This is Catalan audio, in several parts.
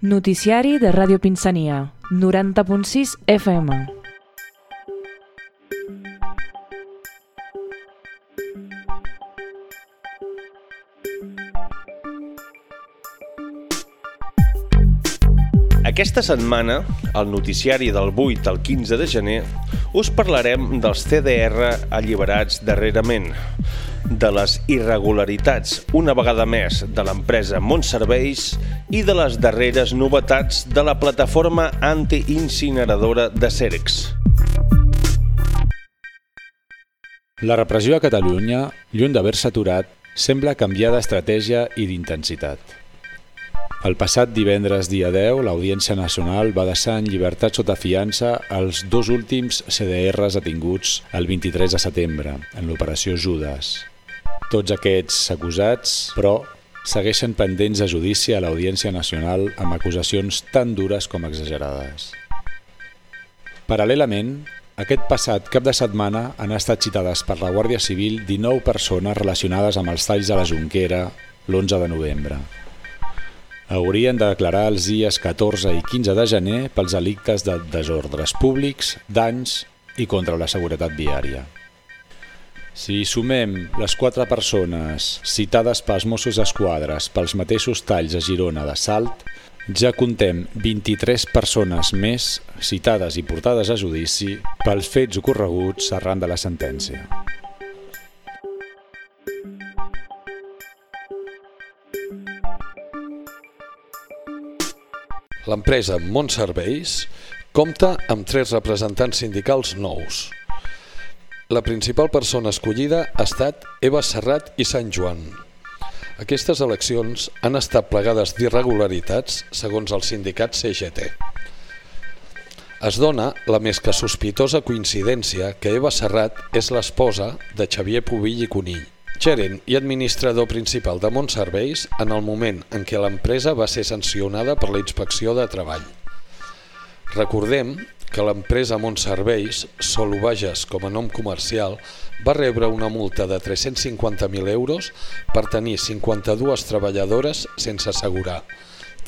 Noticiari de Ràdio Pinsania, 90.6 FM. Aquesta setmana, al noticiari del 8 al 15 de gener, us parlarem dels CDR alliberats darrerament, de les irregularitats, una vegada més, de l'empresa Montserveis i de les darreres novetats de la plataforma antiincineradora de Cercs. La repressió a Catalunya, lluny d'haver-se aturat, sembla canviar d'estratègia i d'intensitat. El passat divendres dia 10, l'Audiència Nacional va deixar en llibertat sota fiança els dos últims CDRs detinguts el 23 de setembre, en l'operació Judas. Tots aquests acusats, però, segueixen pendents de judici a l'Audiència Nacional amb acusacions tan dures com exagerades. Paral·lelament, aquest passat cap de setmana han estat citades per la Guàrdia Civil 19 persones relacionades amb els talls de la Junquera l'11 de novembre. Haurien de declarar els dies 14 i 15 de gener pels delictes de desordres públics, danys i contra la seguretat viària. Si sumem les quatre persones citades pels Mossos d'Esquadres pels mateixos talls a Girona de Salt, ja contem 23 persones més citades i portades a judici pels fets ocorreguts arran de la sentència. L'empresa Montserveis compta amb tres representants sindicals nous. La principal persona escollida ha estat Eva Serrat i Sant Joan. Aquestes eleccions han estat plegades d'irregularitats segons el sindicat CGT. Es dona la més que sospitosa coincidència que Eva Serrat és l'esposa de Xavier Pubill i Conill, gerent i administrador principal de Montserveis en el moment en què l'empresa va ser sancionada per la Inspecció de Treball. Recordem que l'empresa Montserveis, Solo Bages com a nom comercial, va rebre una multa de 350.000 euros per tenir 52 treballadores sense assegurar,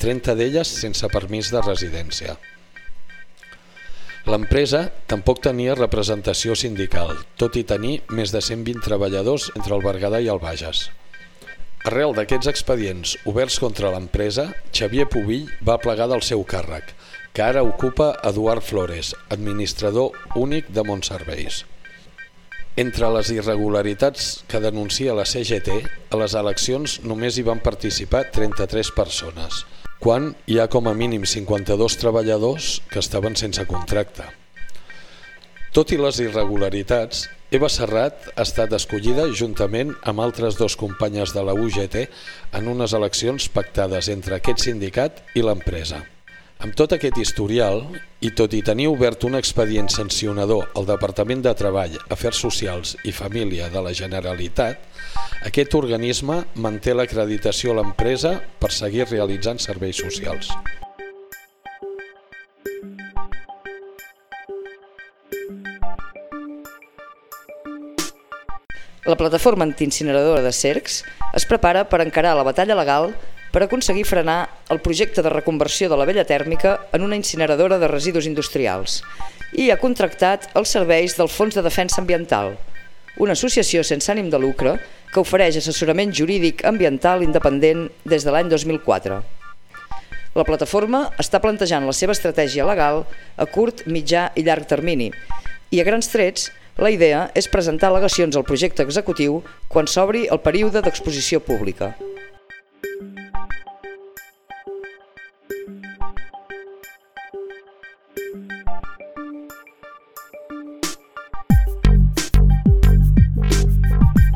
30 d'elles sense permís de residència. L'empresa tampoc tenia representació sindical, tot i tenir més de 120 treballadors entre el Berguedà i el Bages. Arrel d'aquests expedients oberts contra l'empresa, Xavier Pubill va plegar del seu càrrec, que ara ocupa Eduard Flores, administrador únic de Montserveis. Entre les irregularitats que denuncia la CGT, a les eleccions només hi van participar 33 persones, quan hi ha com a mínim 52 treballadors que estaven sense contracte. Tot i les irregularitats, Eva Serrat ha estat escollida juntament amb altres dos companyes de la UGT en unes eleccions pactades entre aquest sindicat i l'empresa. Amb tot aquest historial, i tot i tenir obert un expedient sancionador al Departament de Treball, Afers Socials i Família de la Generalitat, aquest organisme manté l'acreditació a l'empresa per seguir realitzant serveis socials. La plataforma antiincineradora de Cercs es prepara per encarar la batalla legal per aconseguir frenar el projecte de reconversió de la vella tèrmica en una incineradora de residus industrials i ha contractat els serveis del Fons de Defensa Ambiental, una associació sense ànim de lucre que ofereix assessorament jurídic ambiental independent des de l'any 2004. La plataforma està plantejant la seva estratègia legal a curt, mitjà i llarg termini i a grans trets la idea és presentar al·legacions al projecte executiu quan s'obri el període d'exposició pública.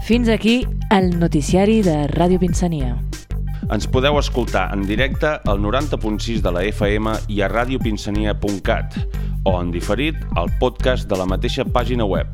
Fins aquí el noticiari de Ràdio Pinsania. Ens podeu escoltar en directe al 90.6 de la FM i a radiopinsania.cat o en diferit al podcast de la mateixa pàgina web.